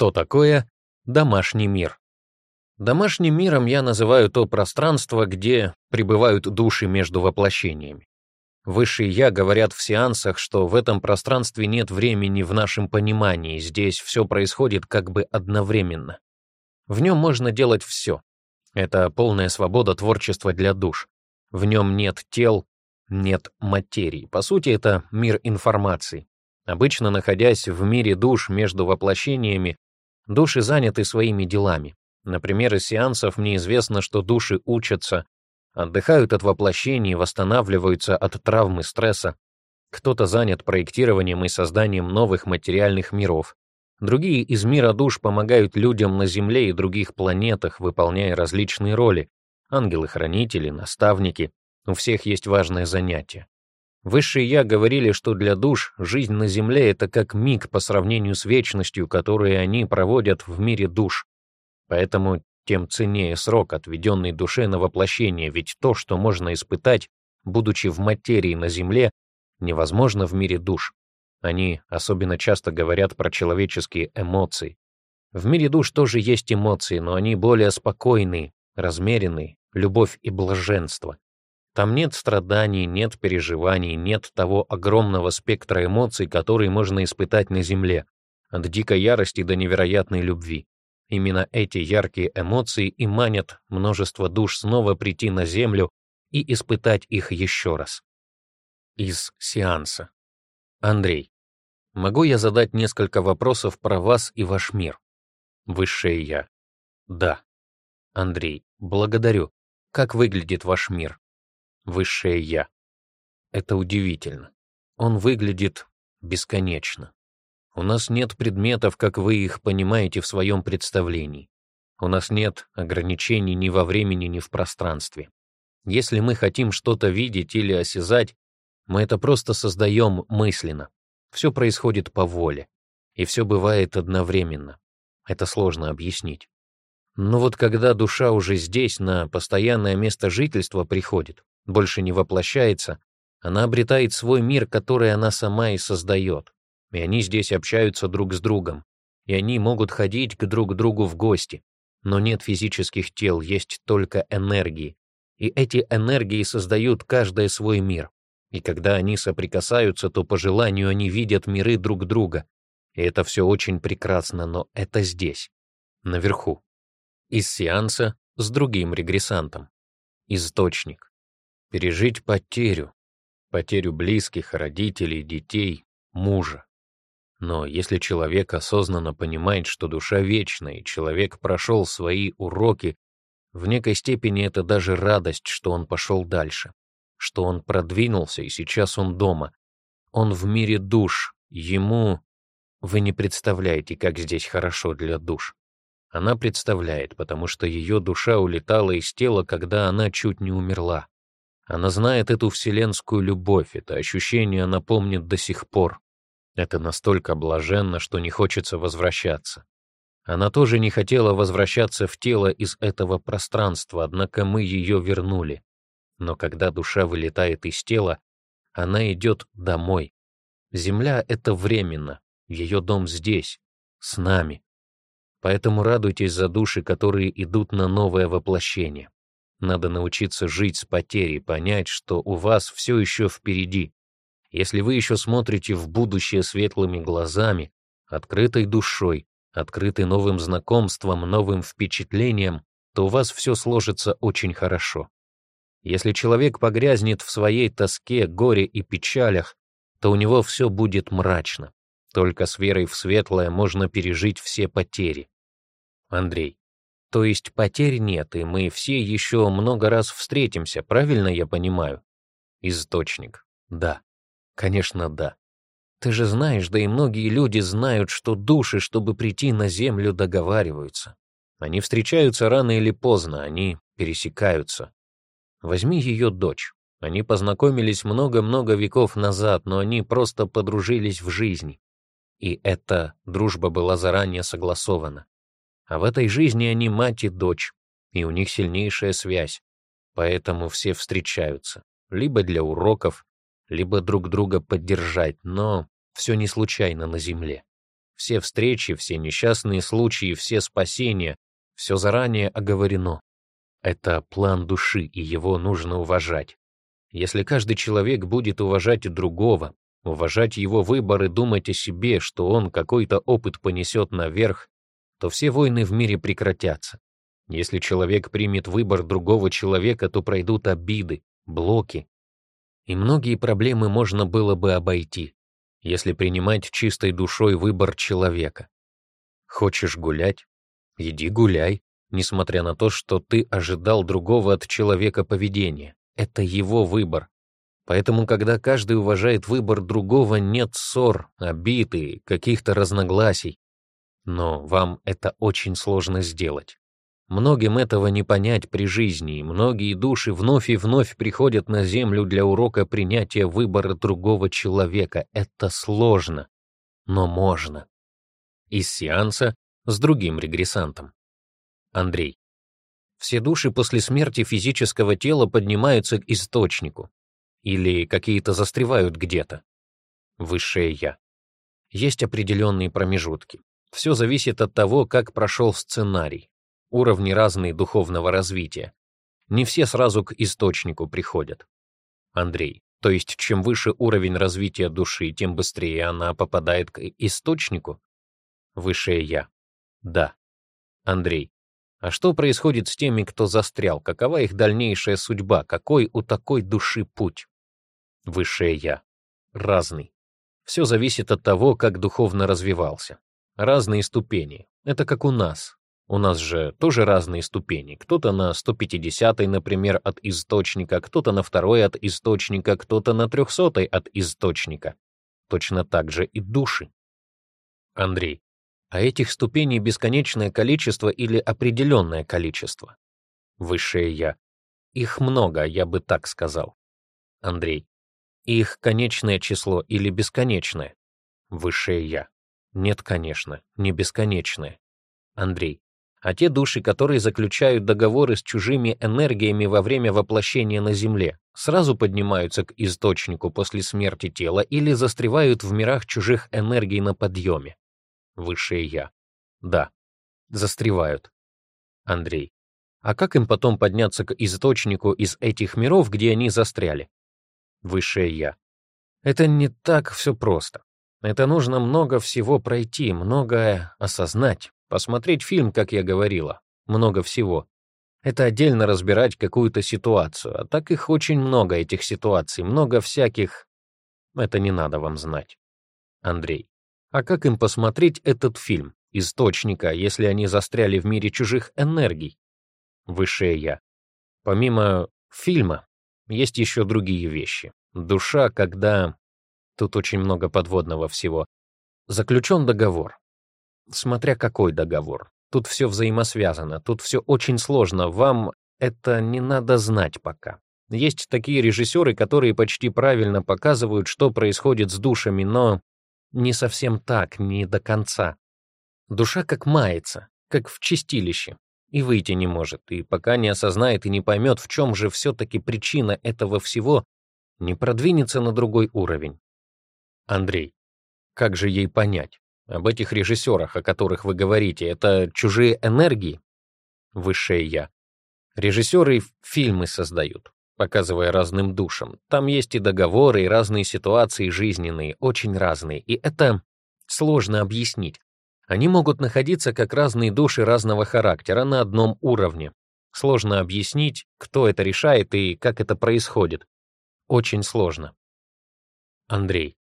что такое домашний мир. Домашним миром я называю то пространство, где пребывают души между воплощениями. Высшие «я» говорят в сеансах, что в этом пространстве нет времени в нашем понимании, здесь все происходит как бы одновременно. В нем можно делать все. Это полная свобода творчества для душ. В нем нет тел, нет материи. По сути, это мир информации. Обычно, находясь в мире душ между воплощениями, Души заняты своими делами. Например, из сеансов мне известно, что души учатся, отдыхают от воплощений, восстанавливаются от травмы стресса. Кто-то занят проектированием и созданием новых материальных миров. Другие из мира душ помогают людям на Земле и других планетах, выполняя различные роли. Ангелы-хранители, наставники. У всех есть важное занятие. Высший Я говорили, что для душ жизнь на Земле — это как миг по сравнению с вечностью, которую они проводят в мире душ. Поэтому тем ценнее срок, отведенный душе на воплощение, ведь то, что можно испытать, будучи в материи на Земле, невозможно в мире душ. Они особенно часто говорят про человеческие эмоции. В мире душ тоже есть эмоции, но они более спокойные, размеренные, любовь и блаженство. Там нет страданий, нет переживаний, нет того огромного спектра эмоций, который можно испытать на Земле, от дикой ярости до невероятной любви. Именно эти яркие эмоции и манят множество душ снова прийти на Землю и испытать их еще раз. Из сеанса. Андрей, могу я задать несколько вопросов про вас и ваш мир? Высшее Я. Да. Андрей, благодарю. Как выглядит ваш мир? высшее «Я». Это удивительно. Он выглядит бесконечно. У нас нет предметов, как вы их понимаете в своем представлении. У нас нет ограничений ни во времени, ни в пространстве. Если мы хотим что-то видеть или осязать, мы это просто создаем мысленно. Все происходит по воле. И все бывает одновременно. Это сложно объяснить. Но вот когда душа уже здесь, на постоянное место жительства приходит, больше не воплощается, она обретает свой мир, который она сама и создает. И они здесь общаются друг с другом. И они могут ходить к друг другу в гости. Но нет физических тел, есть только энергии. И эти энергии создают каждая свой мир. И когда они соприкасаются, то по желанию они видят миры друг друга. И это все очень прекрасно, но это здесь, наверху. Из сеанса с другим регрессантом. Источник пережить потерю, потерю близких, родителей, детей, мужа. Но если человек осознанно понимает, что душа вечна, и человек прошел свои уроки, в некой степени это даже радость, что он пошел дальше, что он продвинулся, и сейчас он дома. Он в мире душ, ему... Вы не представляете, как здесь хорошо для душ. Она представляет, потому что ее душа улетала из тела, когда она чуть не умерла. Она знает эту вселенскую любовь, это ощущение она помнит до сих пор. Это настолько блаженно, что не хочется возвращаться. Она тоже не хотела возвращаться в тело из этого пространства, однако мы ее вернули. Но когда душа вылетает из тела, она идет домой. Земля — это временно, ее дом здесь, с нами. Поэтому радуйтесь за души, которые идут на новое воплощение. Надо научиться жить с потерей, понять, что у вас все еще впереди. Если вы еще смотрите в будущее светлыми глазами, открытой душой, открытой новым знакомством, новым впечатлением, то у вас все сложится очень хорошо. Если человек погрязнет в своей тоске, горе и печалях, то у него все будет мрачно. Только с верой в светлое можно пережить все потери. Андрей. То есть потерь нет, и мы все еще много раз встретимся, правильно я понимаю? Источник. Да. Конечно, да. Ты же знаешь, да и многие люди знают, что души, чтобы прийти на землю, договариваются. Они встречаются рано или поздно, они пересекаются. Возьми ее дочь. Они познакомились много-много веков назад, но они просто подружились в жизни. И эта дружба была заранее согласована. А в этой жизни они мать и дочь, и у них сильнейшая связь. Поэтому все встречаются, либо для уроков, либо друг друга поддержать, но все не случайно на земле. Все встречи, все несчастные случаи, все спасения, все заранее оговорено. Это план души, и его нужно уважать. Если каждый человек будет уважать другого, уважать его выбор и думать о себе, что он какой-то опыт понесет наверх, то все войны в мире прекратятся. Если человек примет выбор другого человека, то пройдут обиды, блоки. И многие проблемы можно было бы обойти, если принимать чистой душой выбор человека. Хочешь гулять? Иди гуляй, несмотря на то, что ты ожидал другого от человека поведения. Это его выбор. Поэтому, когда каждый уважает выбор другого, нет ссор, обиды, каких-то разногласий. Но вам это очень сложно сделать. Многим этого не понять при жизни, и многие души вновь и вновь приходят на Землю для урока принятия выбора другого человека. Это сложно, но можно. Из сеанса с другим регрессантом. Андрей. Все души после смерти физического тела поднимаются к источнику. Или какие-то застревают где-то. Высшее Я. Есть определенные промежутки. Все зависит от того, как прошел сценарий, уровни разные духовного развития. Не все сразу к источнику приходят. Андрей, то есть чем выше уровень развития души, тем быстрее она попадает к источнику? Высшее Я. Да. Андрей, а что происходит с теми, кто застрял? Какова их дальнейшая судьба? Какой у такой души путь? Высшее Я. Разный. Все зависит от того, как духовно развивался разные ступени. Это как у нас. У нас же тоже разные ступени. Кто-то на 150-й, например, от источника, кто-то на второй от источника, кто-то на 300-й от источника. Точно так же и души. Андрей, а этих ступеней бесконечное количество или определенное количество? Высшее Я. Их много, я бы так сказал. Андрей. Их конечное число или бесконечное? Высшее Я. Нет, конечно, не бесконечны. Андрей. А те души, которые заключают договоры с чужими энергиями во время воплощения на Земле, сразу поднимаются к источнику после смерти тела или застревают в мирах чужих энергий на подъеме? Высшее Я. Да. Застревают. Андрей. А как им потом подняться к источнику из этих миров, где они застряли? Высшее Я. Это не так все просто. Это нужно много всего пройти, многое осознать, посмотреть фильм, как я говорила, много всего. Это отдельно разбирать какую-то ситуацию, а так их очень много, этих ситуаций, много всяких... Это не надо вам знать. Андрей. А как им посмотреть этот фильм, источника, если они застряли в мире чужих энергий? Высшее Я. Помимо фильма, есть еще другие вещи. Душа, когда Тут очень много подводного всего. Заключен договор. Смотря какой договор. Тут все взаимосвязано, тут все очень сложно. Вам это не надо знать пока. Есть такие режиссеры, которые почти правильно показывают, что происходит с душами, но не совсем так, не до конца. Душа как мается, как в чистилище, и выйти не может, и пока не осознает и не поймет, в чем же все-таки причина этого всего, не продвинется на другой уровень. Андрей. «Как же ей понять? Об этих режиссерах, о которых вы говорите, это чужие энергии?» Высшее «Я». «Режиссеры фильмы создают, показывая разным душам. Там есть и договоры, и разные ситуации жизненные, очень разные. И это сложно объяснить. Они могут находиться как разные души разного характера на одном уровне. Сложно объяснить, кто это решает и как это происходит. Очень сложно. Андрей.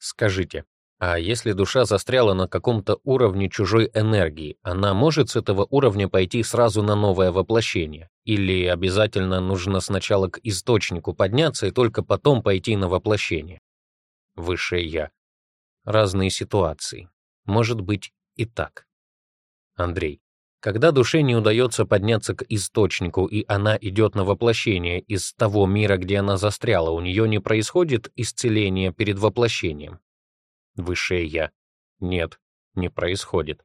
Скажите, а если душа застряла на каком-то уровне чужой энергии, она может с этого уровня пойти сразу на новое воплощение? Или обязательно нужно сначала к источнику подняться и только потом пойти на воплощение? Высшее Я. Разные ситуации. Может быть и так. Андрей. Когда душе не удается подняться к источнику, и она идет на воплощение из того мира, где она застряла, у нее не происходит исцеление перед воплощением. Высшее «Я». Нет, не происходит.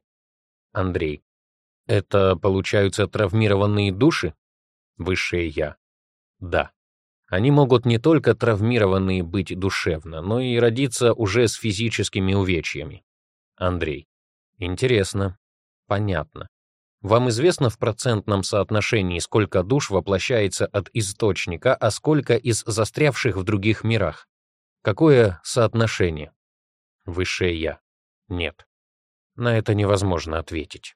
Андрей. Это, получаются, травмированные души? Высшее «Я». Да. Они могут не только травмированные быть душевно, но и родиться уже с физическими увечьями. Андрей. Интересно. Понятно. Вам известно в процентном соотношении, сколько душ воплощается от источника, а сколько из застрявших в других мирах? Какое соотношение? Высшее «Я». Нет. На это невозможно ответить.